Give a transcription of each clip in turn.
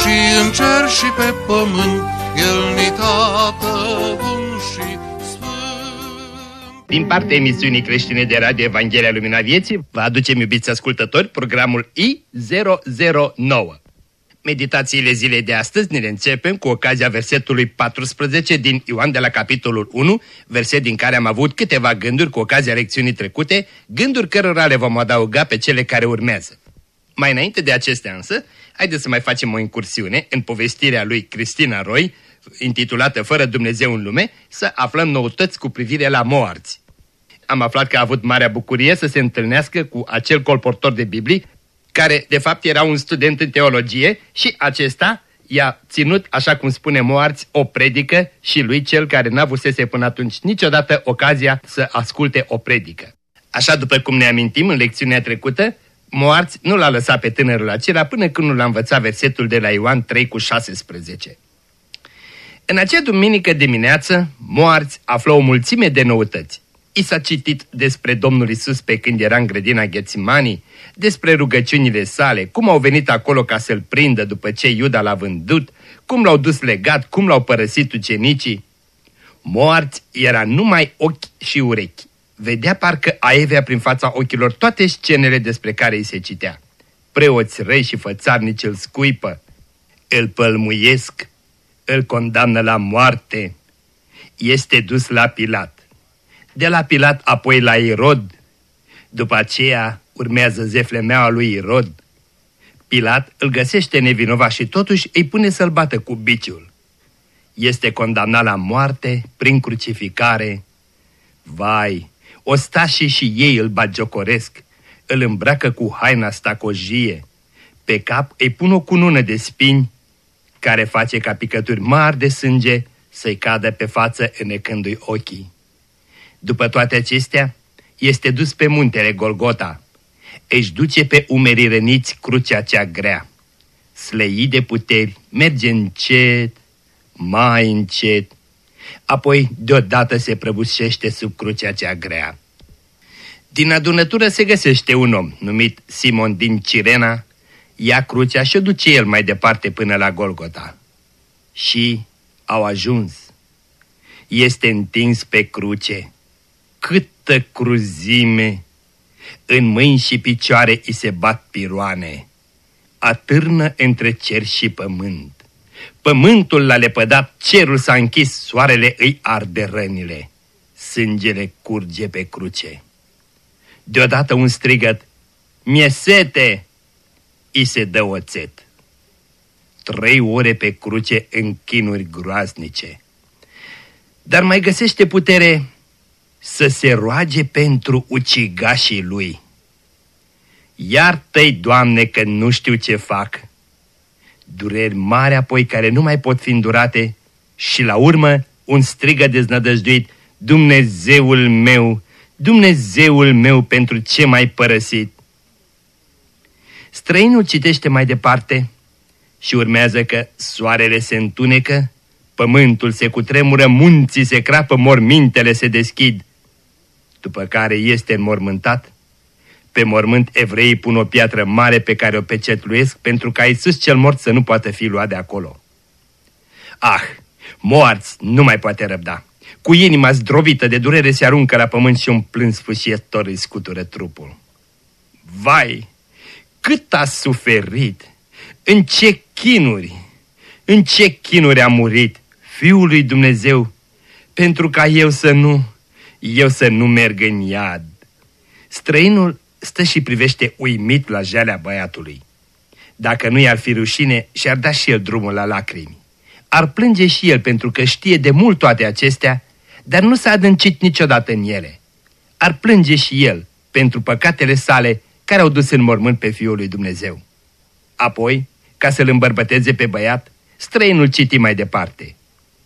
și în cer și pe pământ, El ni tată bun și sfânt. Din partea emisiunii creștine de radio Evanghelia Lumina Vieții, vă aducem, iubiți ascultători, programul I009. Meditațiile zilei de astăzi ne le începem cu ocazia versetului 14 din Ioan de la capitolul 1, verset din care am avut câteva gânduri cu ocazia lecțiunii trecute, gânduri cărora le vom adăuga pe cele care urmează. Mai înainte de acestea însă, haideți să mai facem o incursiune în povestirea lui Cristina Roy, intitulată Fără Dumnezeu în lume, să aflăm noutăți cu privire la moarți. Am aflat că a avut marea bucurie să se întâlnească cu acel colportor de Biblii, care de fapt era un student în teologie și acesta i-a ținut, așa cum spune Moarți, o predică și lui cel care n-avusese până atunci niciodată ocazia să asculte o predică. Așa după cum ne amintim în lecțiunea trecută, Moarți nu l-a lăsat pe tânărul acela până când nu l-a învățat versetul de la Ioan 3 cu 16. În acea duminică dimineață, Moarți află o mulțime de noutăți. I s-a citit despre Domnul Isus pe când era în grădina Ghețimanii, despre rugăciunile sale, cum au venit acolo ca să-l prindă după ce Iuda l-a vândut, cum l-au dus legat, cum l-au părăsit ucenicii. Moarți era numai ochi și urechi. Vedea parcă aevea prin fața ochilor toate scenele despre care îi se citea. Preoți răi și fățarnici îl scuipă, îl pălmuiesc, îl condamnă la moarte. Este dus la Pilat. De la Pilat apoi la Irod. După aceea urmează zeflemeaua lui Irod. Pilat îl găsește nevinovat și totuși îi pune să-l bată cu biciul. Este condamnat la moarte prin crucificare. Vai, ostașii și ei îl bagiocoresc, îl îmbracă cu haina stacojie. Pe cap îi pun o cunună de spini, care face ca picături mari de sânge să-i cadă pe față înecându-i ochii. După toate acestea, este dus pe muntele Golgota. Își duce pe umerii răniți crucea cea grea. Slăi de puteri, merge încet, mai încet, apoi deodată se prăbușește sub crucea cea grea. Din adunătură se găsește un om numit Simon din Cirena, ia crucea și o duce el mai departe până la Golgota. Și au ajuns. Este întins pe cruce. Câtă cruzime! În mâini și picioare îi se bat piroane. Atârnă între cer și pământ. Pământul l-a lepădat, cerul s-a închis, soarele îi arde rănile. Sângele curge pe cruce. Deodată un strigăt, Mie sete! I se dă oțet. Trei ore pe cruce în chinuri groaznice. Dar mai găsește putere să se roage pentru ucigașii lui. Iartă-i, Doamne, că nu știu ce fac. Dureri mari apoi care nu mai pot fi îndurate și la urmă un strigă deznădăjduit, Dumnezeul meu, Dumnezeul meu pentru ce m-ai părăsit. Străinul citește mai departe și urmează că soarele se întunecă, pământul se cutremură, munții se crapă, mormintele se deschid. După care este înmormântat, pe mormânt evreii pun o piatră mare pe care o pecetluiesc pentru ca Iisus cel mort să nu poată fi luat de acolo. Ah, moarți nu mai poate răbda. Cu inima zdrobită de durere se aruncă la pământ și un plâns fâșietor îi scutură trupul. Vai, cât a suferit! În ce chinuri! În ce chinuri a murit Fiul lui Dumnezeu pentru ca eu să nu, eu să nu merg în iad. Străinul stă și privește uimit la jalea băiatului. Dacă nu i-ar fi rușine, și-ar da și el drumul la lacrimi. Ar plânge și el pentru că știe de mult toate acestea, dar nu s-a adâncit niciodată în ele. Ar plânge și el pentru păcatele sale care au dus în mormânt pe Fiul lui Dumnezeu. Apoi, ca să-l îmbărbăteze pe băiat, străinul citi mai departe.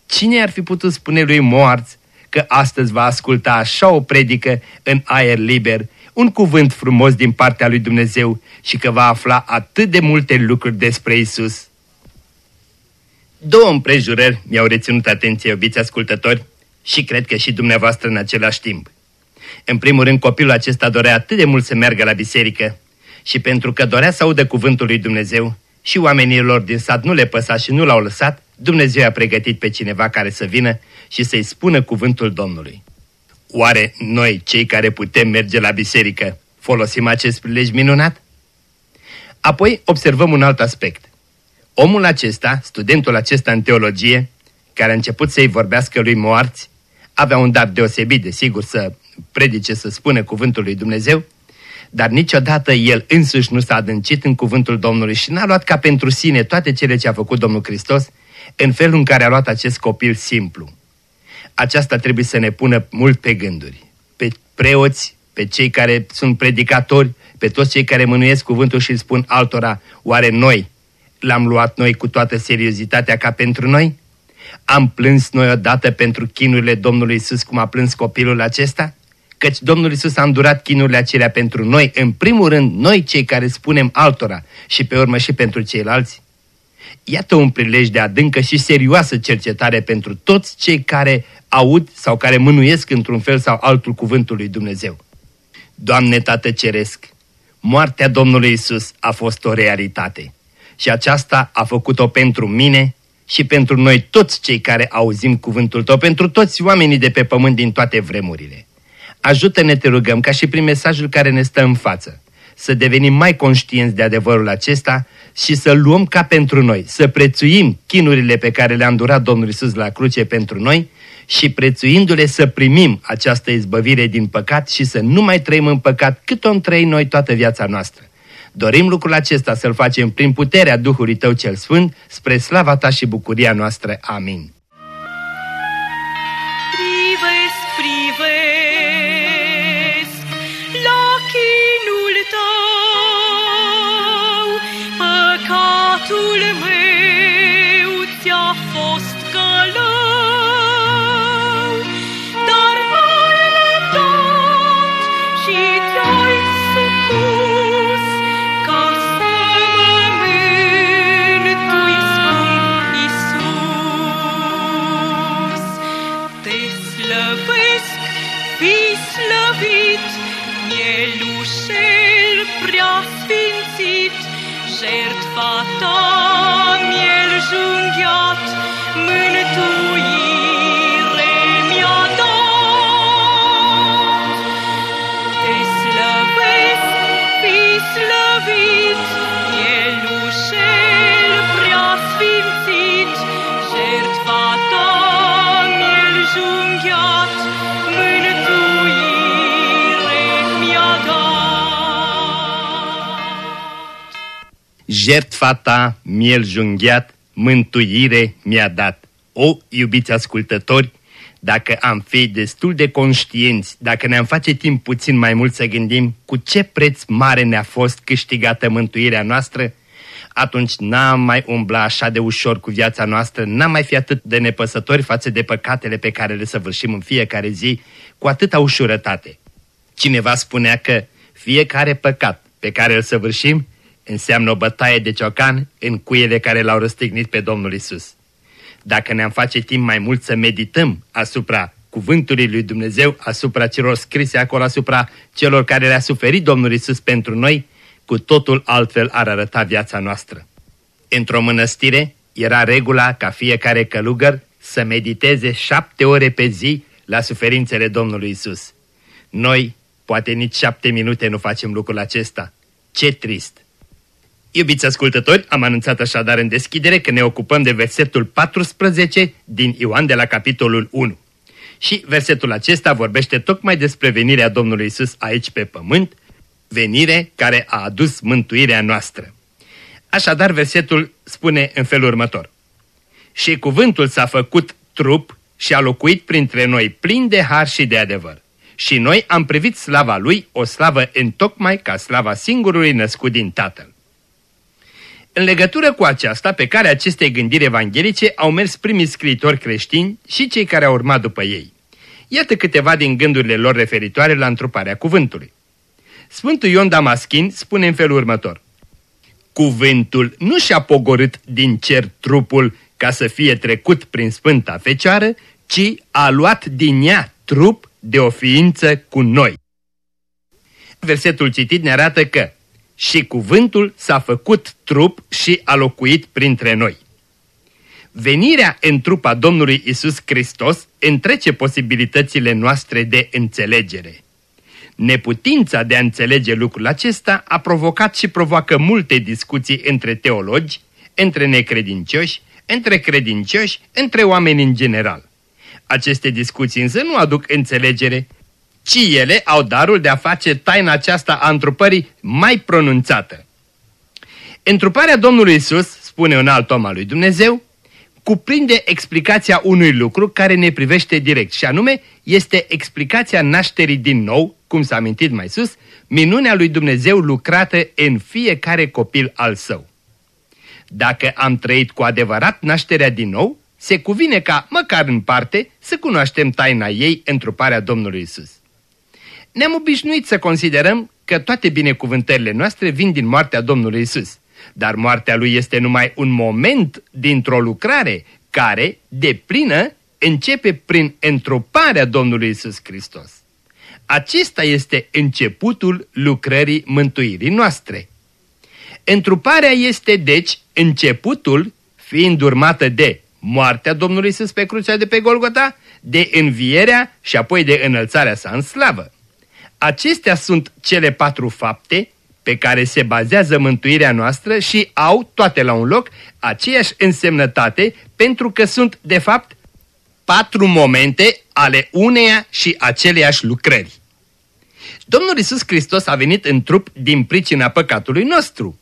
Cine ar fi putut spune lui Moarț că astăzi va asculta așa o predică în aer liber, un cuvânt frumos din partea lui Dumnezeu și că va afla atât de multe lucruri despre Isus? Două împrejurări mi-au reținut atenție, iubiți ascultători, și cred că și dumneavoastră în același timp. În primul rând, copilul acesta dorea atât de mult să meargă la biserică și pentru că dorea să audă cuvântul lui Dumnezeu și oamenilor din sat nu le păsa și nu l-au lăsat, Dumnezeu a pregătit pe cineva care să vină și să-i spună cuvântul Domnului. Oare noi, cei care putem merge la biserică, folosim acest prilej minunat? Apoi observăm un alt aspect. Omul acesta, studentul acesta în teologie, care a început să-i vorbească lui moarți, avea un dar deosebit, de sigur, să predice, să spună cuvântul lui Dumnezeu, dar niciodată el însuși nu s-a adâncit în cuvântul Domnului și n-a luat ca pentru sine toate cele ce a făcut Domnul Hristos în felul în care a luat acest copil simplu. Aceasta trebuie să ne pună mult pe gânduri. Pe preoți, pe cei care sunt predicatori, pe toți cei care mânuiesc cuvântul și îl spun altora, oare noi l-am luat noi cu toată seriozitatea ca pentru noi? Am plâns noi odată pentru chinurile Domnului Isus cum a plâns copilul acesta? Căci Domnul Isus a îndurat chinurile acelea pentru noi, în primul rând noi cei care spunem altora și pe urmă și pentru ceilalți. Iată un prilej de adâncă și serioasă cercetare pentru toți cei care aud sau care mânuiesc într-un fel sau altul cuvântul lui Dumnezeu. Doamne Tată Ceresc, moartea Domnului Isus a fost o realitate și aceasta a făcut-o pentru mine și pentru noi toți cei care auzim cuvântul Tău, pentru toți oamenii de pe pământ din toate vremurile. Ajută-ne, te rugăm, ca și prin mesajul care ne stă în față, să devenim mai conștienți de adevărul acesta și să luăm ca pentru noi, să prețuim chinurile pe care le-a îndurat Domnul Isus la cruce pentru noi și prețuindu-le să primim această izbăvire din păcat și să nu mai trăim în păcat cât o trăi noi toată viața noastră. Dorim lucrul acesta să-l facem prin puterea Duhului Tău cel Sfânt, spre slava Ta și bucuria noastră. Amin. Jertfa ta, miel junghiat, mântuire mi-a dat. O, iubiți ascultători, dacă am fi destul de conștienți, dacă ne-am face timp puțin mai mult să gândim cu ce preț mare ne-a fost câștigată mântuirea noastră, atunci n-am mai umbla așa de ușor cu viața noastră, n-am mai fi atât de nepăsători față de păcatele pe care le săvârșim în fiecare zi cu atâta ușurătate. Cineva spunea că fiecare păcat pe care îl săvârșim înseamnă o bătaie de ciocan în cuiele care l-au răstignit pe Domnul Isus. Dacă ne-am face timp mai mult să medităm asupra cuvântului lui Dumnezeu, asupra celor scrise acolo, asupra celor care le-a suferit Domnul Isus pentru noi, cu totul altfel ar arăta viața noastră. Într-o mănăstire era regula ca fiecare călugăr să mediteze șapte ore pe zi la suferințele Domnului Isus. Noi, poate nici șapte minute nu facem lucrul acesta. Ce trist! Iubiți ascultători, am anunțat așadar în deschidere că ne ocupăm de versetul 14 din Ioan de la capitolul 1. Și versetul acesta vorbește tocmai despre venirea Domnului Isus aici pe pământ, venire care a adus mântuirea noastră. Așadar, versetul spune în felul următor. Și cuvântul s-a făcut trup și a locuit printre noi plin de har și de adevăr. Și noi am privit slava lui, o slavă întocmai ca slava singurului născut din Tatăl. În legătură cu aceasta, pe care acestei gândiri evanghelice au mers primii scriitori creștini și cei care au urmat după ei. Iată câteva din gândurile lor referitoare la întruparea cuvântului. Sfântul Ion Damaschin spune în felul următor. Cuvântul nu și-a pogorât din cer trupul ca să fie trecut prin Sfânta Fecioară, ci a luat din ea trup de o ființă cu noi. Versetul citit ne arată că și cuvântul s-a făcut trup și a locuit printre noi. Venirea în trupa Domnului Isus Hristos întrece posibilitățile noastre de înțelegere. Neputința de a înțelege lucrul acesta a provocat și provoacă multe discuții între teologi, între necredincioși, între credincioși, între oameni în general. Aceste discuții însă nu aduc înțelegere, ci ele au darul de a face taina aceasta a întrupării mai pronunțată. Întruparea Domnului Isus, spune un alt om al lui Dumnezeu, cuprinde explicația unui lucru care ne privește direct și anume este explicația nașterii din nou, cum s-a amintit mai sus, minunea lui Dumnezeu lucrată în fiecare copil al său. Dacă am trăit cu adevărat nașterea din nou, se cuvine ca, măcar în parte, să cunoaștem taina ei întruparea Domnului Isus. Ne-am obișnuit să considerăm că toate binecuvântările noastre vin din moartea Domnului Isus, dar moartea lui este numai un moment dintr-o lucrare care, de plină, începe prin întruparea Domnului Isus Hristos. Acesta este începutul lucrării mântuirii noastre. Întruparea este, deci, începutul, fiind urmată de moartea Domnului Isus pe crucea de pe Golgota, de învierea și apoi de înălțarea sa în slavă. Acestea sunt cele patru fapte pe care se bazează mântuirea noastră și au, toate la un loc, aceeași însemnătate pentru că sunt, de fapt, patru momente ale uneia și aceleiași lucrări. Domnul Isus Hristos a venit în trup din pricina păcatului nostru.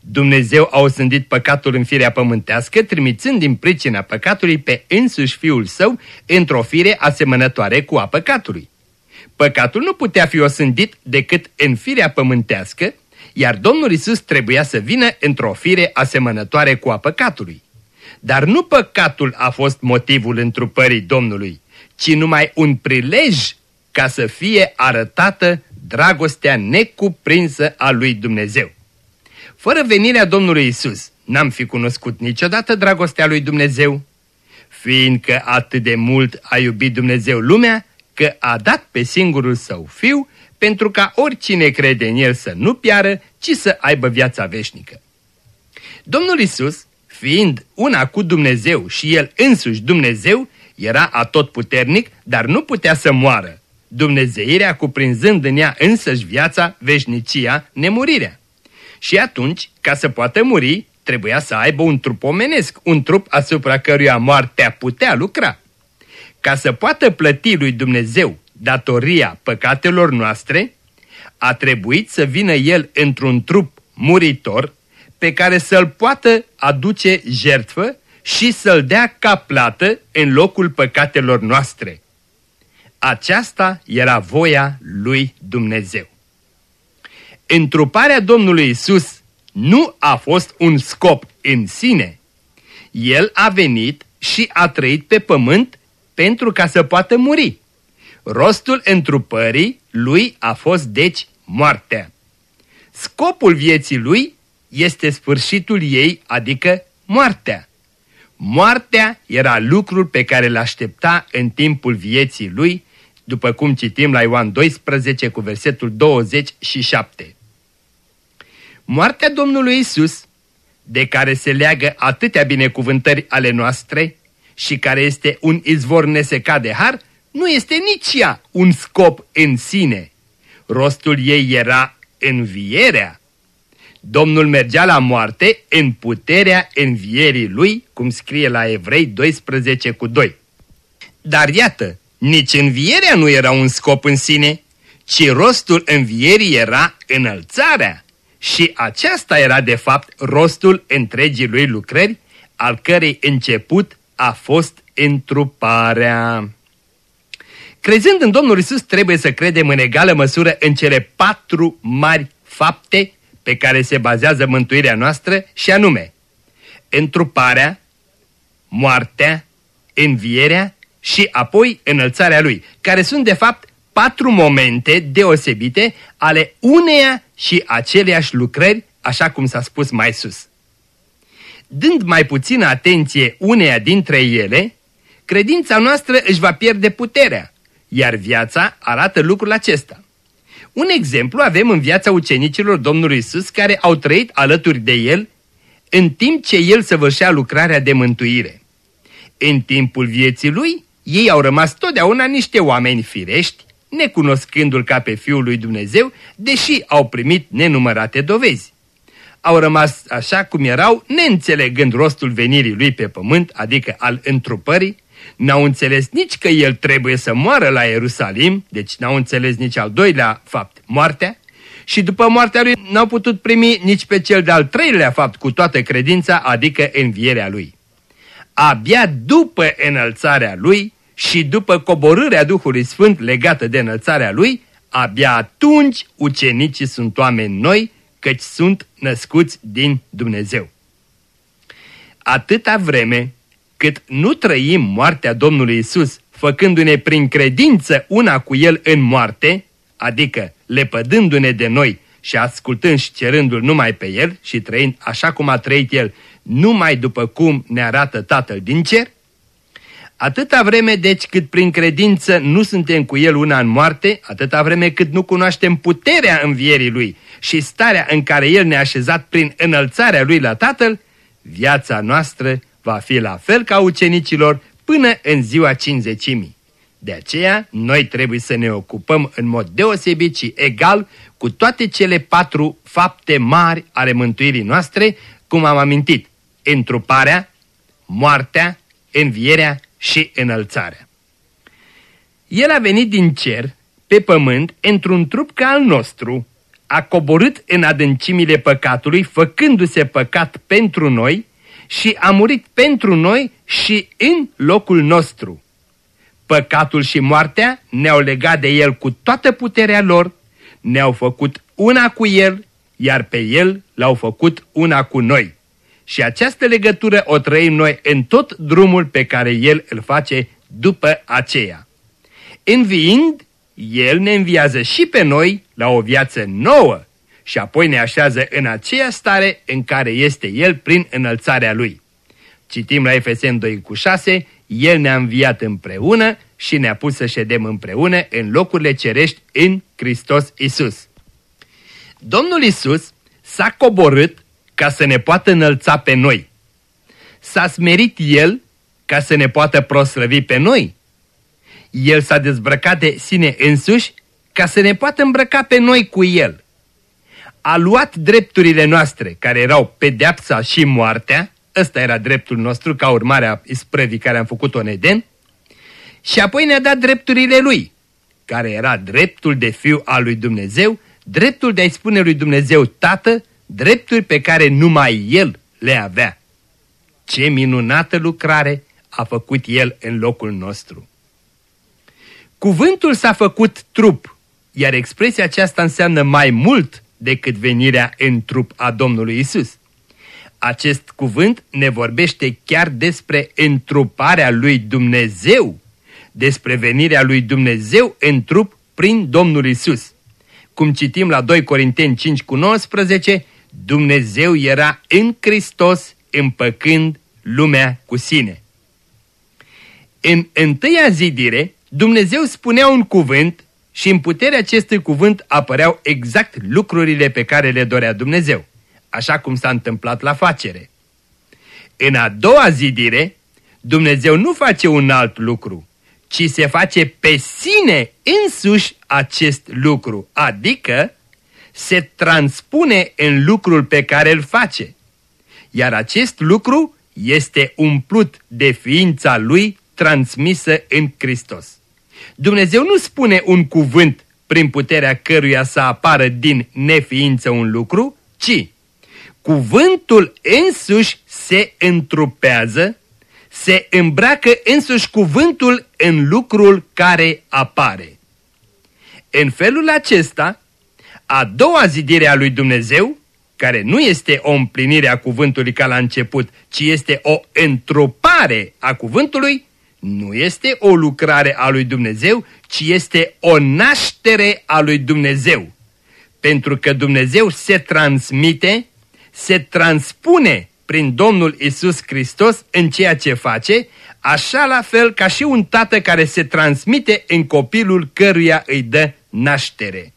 Dumnezeu a osândit păcatul în firea pământească, trimițând din pricina păcatului pe însuși Fiul Său într-o fire asemănătoare cu a păcatului. Păcatul nu putea fi osândit decât în firea pământească, iar Domnul Isus trebuia să vină într-o fire asemănătoare cu a păcatului. Dar nu păcatul a fost motivul întrupării Domnului, ci numai un prilej ca să fie arătată dragostea necuprinsă a lui Dumnezeu. Fără venirea Domnului Isus, n-am fi cunoscut niciodată dragostea lui Dumnezeu, fiindcă atât de mult a iubit Dumnezeu lumea, că a dat pe singurul său fiu pentru ca oricine crede în el să nu piară, ci să aibă viața veșnică. Domnul Isus, fiind una cu Dumnezeu și el însuși Dumnezeu, era atotputernic, dar nu putea să moară, Dumnezeirea cuprinzând în ea însăși viața, veșnicia, nemurirea. Și atunci, ca să poată muri, trebuia să aibă un trup omenesc, un trup asupra căruia moartea putea lucra. Ca să poată plăti lui Dumnezeu datoria păcatelor noastre, a trebuit să vină el într-un trup muritor pe care să-l poată aduce jertfă și să-l dea ca plată în locul păcatelor noastre. Aceasta era voia lui Dumnezeu. Întruparea Domnului Isus nu a fost un scop în sine. El a venit și a trăit pe pământ pentru ca să poată muri. Rostul întrupării lui a fost deci moartea. Scopul vieții lui este sfârșitul ei, adică moartea. Moartea era lucrul pe care îl aștepta în timpul vieții lui, după cum citim la Ioan 12 cu versetul 27. Moartea Domnului Isus, de care se leagă atâtea binecuvântări ale noastre și care este un izvor nesecat de har, nu este nici ea un scop în sine. Rostul ei era învierea. Domnul mergea la moarte în puterea învierii lui, cum scrie la Evrei 12 cu 2. Dar iată, nici învierea nu era un scop în sine, ci rostul învierii era înălțarea. Și aceasta era de fapt rostul întregii lui lucrări, al cărei început a fost întruparea. Crezând în Domnul Isus, trebuie să credem în egală măsură în cele patru mari fapte pe care se bazează mântuirea noastră și anume întruparea, moartea, învierea și apoi înălțarea lui, care sunt de fapt patru momente deosebite ale uneia și aceleiași lucrări, așa cum s-a spus mai sus. Dând mai puțină atenție uneia dintre ele, credința noastră își va pierde puterea, iar viața arată lucrul acesta. Un exemplu avem în viața ucenicilor Domnului Isus care au trăit alături de El în timp ce El săvârșea lucrarea de mântuire. În timpul vieții Lui, ei au rămas totdeauna niște oameni firești, necunoscându-L ca pe Fiul lui Dumnezeu, deși au primit nenumărate dovezi. Au rămas așa cum erau, neînțelegând rostul venirii Lui pe pământ, adică al întrupării, N-au înțeles nici că el trebuie să moară la Ierusalim, deci n-au înțeles nici al doilea fapt, moartea, și după moartea lui n-au putut primi nici pe cel de-al treilea fapt cu toată credința, adică învierea lui. Abia după înălțarea lui și după coborârea Duhului Sfânt legată de înălțarea lui, abia atunci ucenicii sunt oameni noi, căci sunt născuți din Dumnezeu. Atâta vreme cât nu trăim moartea Domnului Isus, făcându-ne prin credință una cu El în moarte, adică lepădându-ne de noi și ascultând și cerându-L numai pe El și trăind așa cum a trăit El, numai după cum ne arată Tatăl din cer, atâta vreme deci cât prin credință nu suntem cu El una în moarte, atâta vreme cât nu cunoaștem puterea învierii Lui și starea în care El ne-a așezat prin înălțarea Lui la Tatăl, viața noastră va fi la fel ca ucenicilor până în ziua cinzecimii. De aceea, noi trebuie să ne ocupăm în mod deosebit și egal cu toate cele patru fapte mari ale mântuirii noastre, cum am amintit, întruparea, moartea, învierea și înălțarea. El a venit din cer, pe pământ, într-un trup ca al nostru, a coborât în adâncimile păcatului, făcându-se păcat pentru noi și a murit pentru noi și în locul nostru. Păcatul și moartea ne-au legat de El cu toată puterea lor, ne-au făcut una cu El, iar pe El l-au făcut una cu noi. Și această legătură o trăim noi în tot drumul pe care El îl face după aceea. Înviind, El ne înviază și pe noi la o viață nouă, și apoi ne așează în aceea stare în care este El prin înălțarea Lui. Citim la Efesen 2 cu 6, El ne-a înviat împreună și ne-a pus să ședem împreună în locurile cerești în Hristos Isus. Domnul Isus s-a coborât ca să ne poată înălța pe noi. S-a smerit El ca să ne poată proslăvi pe noi. El s-a dezbrăcat de sine însuși ca să ne poată îmbrăca pe noi cu El a luat drepturile noastre, care erau pedeapsa și moartea, ăsta era dreptul nostru ca urmare a isprăvii care am făcut-o în Eden, și apoi ne-a dat drepturile lui, care era dreptul de fiu al lui Dumnezeu, dreptul de a-i spune lui Dumnezeu Tată, drepturi pe care numai El le avea. Ce minunată lucrare a făcut El în locul nostru! Cuvântul s-a făcut trup, iar expresia aceasta înseamnă mai mult decât venirea în trup a Domnului Isus. Acest cuvânt ne vorbește chiar despre întruparea lui Dumnezeu, despre venirea lui Dumnezeu în trup prin Domnul Isus. Cum citim la 2 Corinteni 5 cu 19, Dumnezeu era în Hristos împăcând lumea cu sine. În întâia zidire, Dumnezeu spunea un cuvânt și în puterea acestui cuvânt apăreau exact lucrurile pe care le dorea Dumnezeu, așa cum s-a întâmplat la facere. În a doua zidire, Dumnezeu nu face un alt lucru, ci se face pe sine însuși acest lucru, adică se transpune în lucrul pe care îl face. Iar acest lucru este umplut de ființa lui transmisă în Hristos. Dumnezeu nu spune un cuvânt prin puterea căruia să apară din neființă un lucru, ci cuvântul însuși se întrupează, se îmbracă însuși cuvântul în lucrul care apare. În felul acesta, a doua zidire a lui Dumnezeu care nu este o împlinire a cuvântului ca la început, ci este o întrupare a cuvântului, nu este o lucrare a lui Dumnezeu, ci este o naștere a lui Dumnezeu. Pentru că Dumnezeu se transmite, se transpune prin Domnul Isus Hristos în ceea ce face, așa la fel ca și un tată care se transmite în copilul căruia îi dă naștere.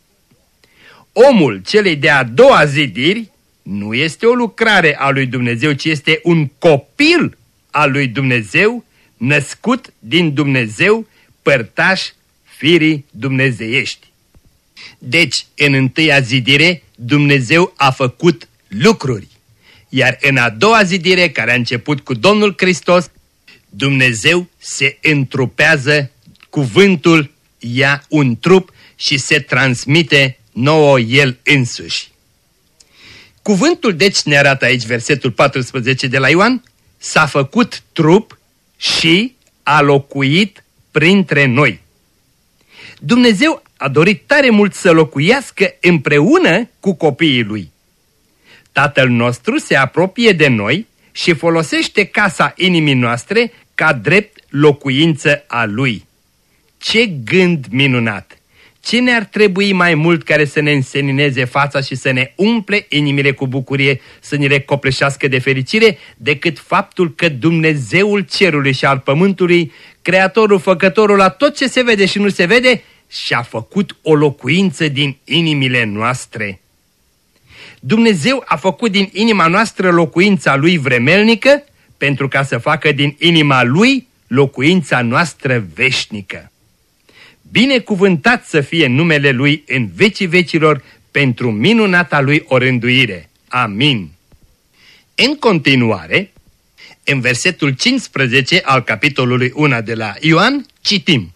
Omul celei de-a doua zidiri nu este o lucrare a lui Dumnezeu, ci este un copil al lui Dumnezeu, născut din Dumnezeu, părtaș firii dumnezeiești. Deci, în întâia zidire, Dumnezeu a făcut lucruri. Iar în a doua zidire, care a început cu Domnul Hristos, Dumnezeu se întrupează, cuvântul ia un trup și se transmite nouă El însuși. Cuvântul deci ne arată aici versetul 14 de la Ioan, s-a făcut trup și a locuit printre noi. Dumnezeu a dorit tare mult să locuiască împreună cu copiii lui. Tatăl nostru se apropie de noi și folosește casa inimii noastre ca drept locuință a lui. Ce gând minunat! Ce ne-ar trebui mai mult care să ne însenineze fața și să ne umple inimile cu bucurie, să ne recopleșească de fericire, decât faptul că Dumnezeul cerului și al pământului, Creatorul, Făcătorul la tot ce se vede și nu se vede, și-a făcut o locuință din inimile noastre. Dumnezeu a făcut din inima noastră locuința Lui vremelnică, pentru ca să facă din inima Lui locuința noastră veșnică. Binecuvântat să fie numele Lui în vecii vecilor pentru minunata Lui orânduire. Amin. În continuare, în versetul 15 al capitolului 1 de la Ioan, citim.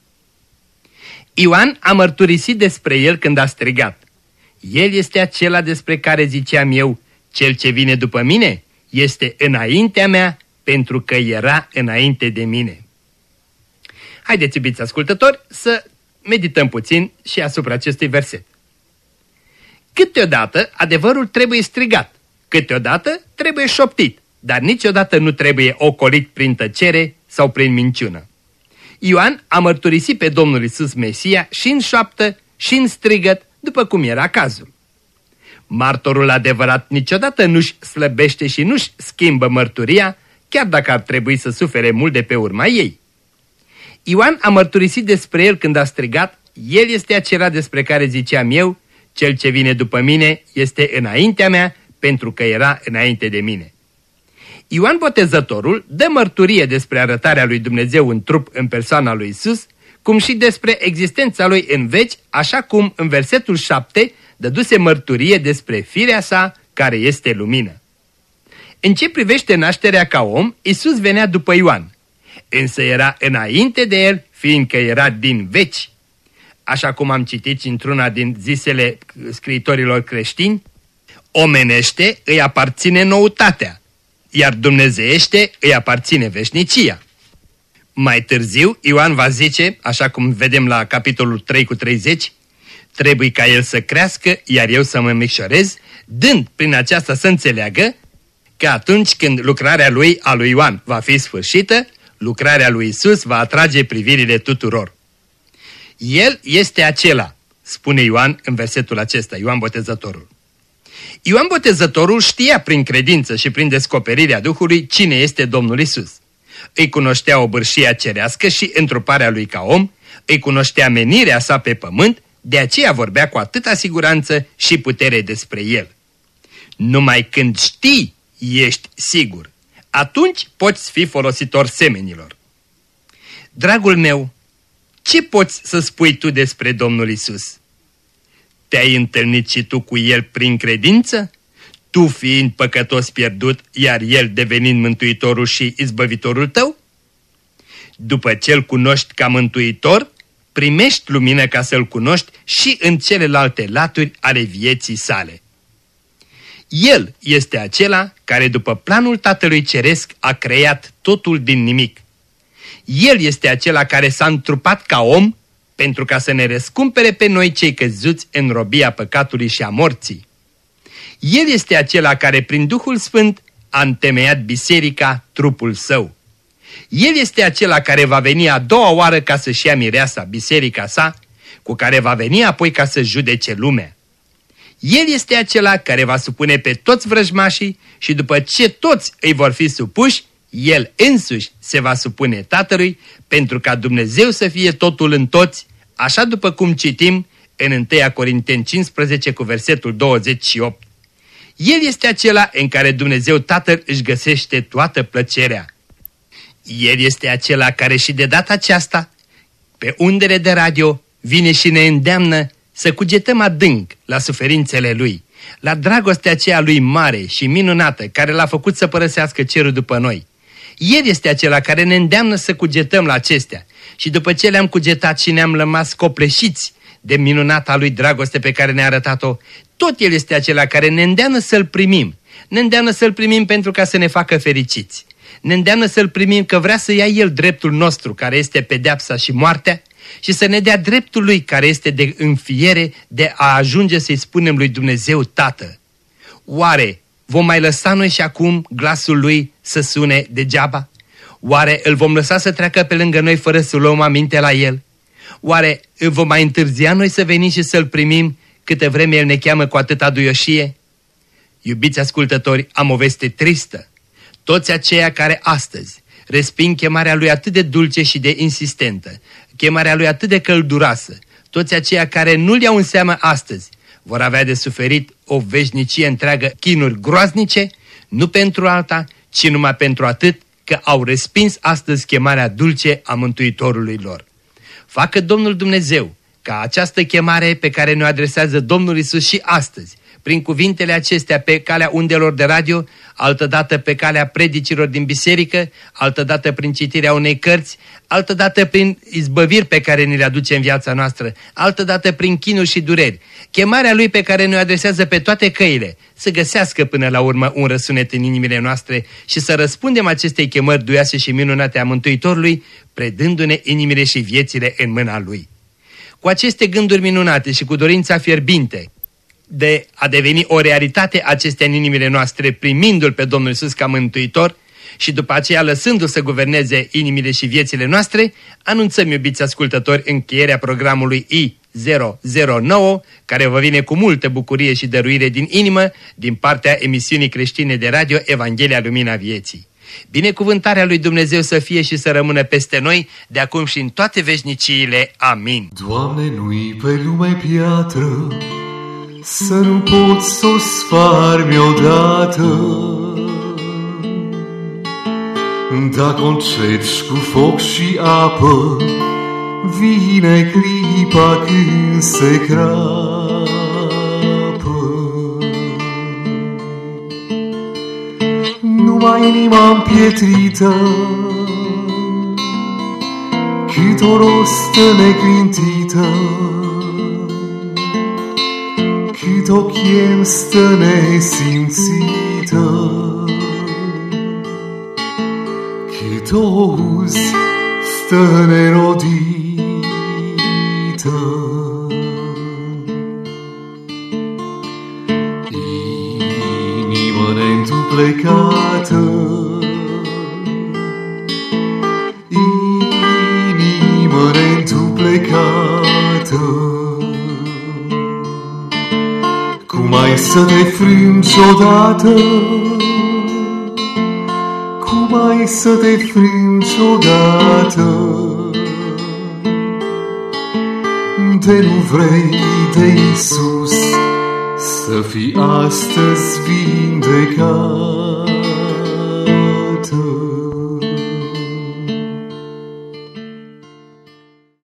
Ioan a mărturisit despre el când a strigat. El este acela despre care ziceam eu, cel ce vine după mine este înaintea mea pentru că era înainte de mine. Haideți, iubiți ascultători, să medităm puțin și asupra acestui verset. Câteodată adevărul trebuie strigat, câteodată trebuie șoptit, dar niciodată nu trebuie ocolit prin tăcere sau prin minciună. Ioan a mărturisit pe Domnul Isus Mesia și în șoaptă și în strigăt, după cum era cazul. Martorul adevărat niciodată nu-și slăbește și nu-și schimbă mărturia, chiar dacă ar trebui să sufere mult de pe urma ei. Ioan a mărturisit despre el când a strigat, El este acela despre care ziceam eu, cel ce vine după mine este înaintea mea, pentru că era înainte de mine. Ioan Botezătorul dă mărturie despre arătarea lui Dumnezeu în trup în persoana lui Isus, cum și despre existența lui în veci, așa cum în versetul 7 dăduse mărturie despre firea sa care este lumină. În ce privește nașterea ca om, Isus venea după Ioan, însă era înainte de el, fiindcă era din veci. Așa cum am citit într-una din zisele scriitorilor creștini, omenește îi aparține noutatea, iar dumnezeiește îi aparține veșnicia. Mai târziu, Ioan va zice, așa cum vedem la capitolul 3 cu 30, trebuie ca el să crească, iar eu să mă micșorez, dând prin aceasta să înțeleagă că atunci când lucrarea lui, a lui Ioan, va fi sfârșită, lucrarea lui Isus va atrage privirile tuturor. El este acela, spune Ioan în versetul acesta, Ioan Botezătorul. Ioan Botezătorul știa prin credință și prin descoperirea Duhului cine este Domnul Isus. Îi cunoștea obârșia cerească și întruparea lui ca om, îi cunoștea menirea sa pe pământ, de aceea vorbea cu atâta siguranță și putere despre el. Numai când știi, ești sigur atunci poți fi folositor semenilor. Dragul meu, ce poți să spui tu despre Domnul Isus? Te-ai întâlnit și tu cu El prin credință? Tu fiind păcătos pierdut, iar El devenind mântuitorul și izbăvitorul tău? După ce-L cunoști ca mântuitor, primești lumină ca să-L cunoști și în celelalte laturi ale vieții sale. El este acela care după planul Tatălui Ceresc a creat totul din nimic. El este acela care s-a întrupat ca om pentru ca să ne răscumpere pe noi cei căzuți în robia păcatului și a morții. El este acela care prin Duhul Sfânt a întemeiat biserica, trupul său. El este acela care va veni a doua oară ca să-și ia mireasa, biserica sa, cu care va veni apoi ca să judece lumea. El este acela care va supune pe toți vrăjmașii și după ce toți îi vor fi supuși, el însuși se va supune Tatălui pentru ca Dumnezeu să fie totul în toți, așa după cum citim în 1 Corinteni 15 cu versetul 28. El este acela în care Dumnezeu Tatăl își găsește toată plăcerea. El este acela care și de data aceasta, pe undele de radio, vine și ne îndeamnă să cugetăm adânc la suferințele Lui, la dragostea aceea Lui mare și minunată care L-a făcut să părăsească cerul după noi. El este acela care ne îndeamnă să cugetăm la acestea și după ce le-am cugetat și ne-am rămas copleșiți de minunata Lui dragoste pe care ne-a arătat-o, tot El este acela care ne îndeamnă să-L primim. Ne îndeamnă să-L primim pentru ca să ne facă fericiți. Ne îndeamnă să-L primim că vrea să ia El dreptul nostru, care este pedeapsa și moartea, și să ne dea dreptul Lui, care este de înfiere, de a ajunge să-i spunem lui Dumnezeu Tată. Oare vom mai lăsa noi și acum glasul Lui să sune degeaba? Oare îl vom lăsa să treacă pe lângă noi fără să luăm aminte la El? Oare îl vom mai întârzia noi să venim și să-L primim câte vreme El ne cheamă cu atâta duioșie? Iubiți ascultători, am o veste tristă. Toți aceia care astăzi resping chemarea Lui atât de dulce și de insistentă, chemarea Lui atât de călduroasă, toți aceia care nu-L iau în seamă astăzi, vor avea de suferit o veșnicie întreagă chinuri groaznice, nu pentru alta, ci numai pentru atât că au respins astăzi chemarea dulce a Mântuitorului lor. Facă Domnul Dumnezeu ca această chemare pe care ne adresează Domnul Isus și astăzi, prin cuvintele acestea pe calea undelor de radio, altădată pe calea predicilor din biserică, altădată prin citirea unei cărți, altădată prin izbăviri pe care ne le aduce în viața noastră, altădată prin chinuri și dureri. Chemarea Lui pe care ne adresează pe toate căile, să găsească până la urmă un răsunet în inimile noastre și să răspundem acestei chemări duioase și minunate a Mântuitorului, predându-ne inimile și viețile în mâna Lui. Cu aceste gânduri minunate și cu dorința fierbinte de a deveni o realitate acestea în inimile noastre, primindu-L pe Domnul Iisus ca Mântuitor și după aceea lăsându-L să guverneze inimile și viețile noastre, anunțăm, iubiți ascultători, încheierea programului I009, care vă vine cu multă bucurie și dăruire din inimă din partea emisiunii creștine de radio Evanghelia Lumina Vieții. Binecuvântarea lui Dumnezeu să fie și să rămână peste noi de acum și în toate veșniciile. Amin. Doamne, nu-i pe lume piatră, să nu pot să o sfarmi odată. Dacă o încerci cu foc și apă, vine clipa când se crapă. Numai inima împietrită, cât o rostă neclintită, cât o chem stă nesimțită, cât o uzi stă nerodită. Să te frângi odată? Cum ai să te frângi odată? De nu vrei de Isus să fii astăzi vindecat.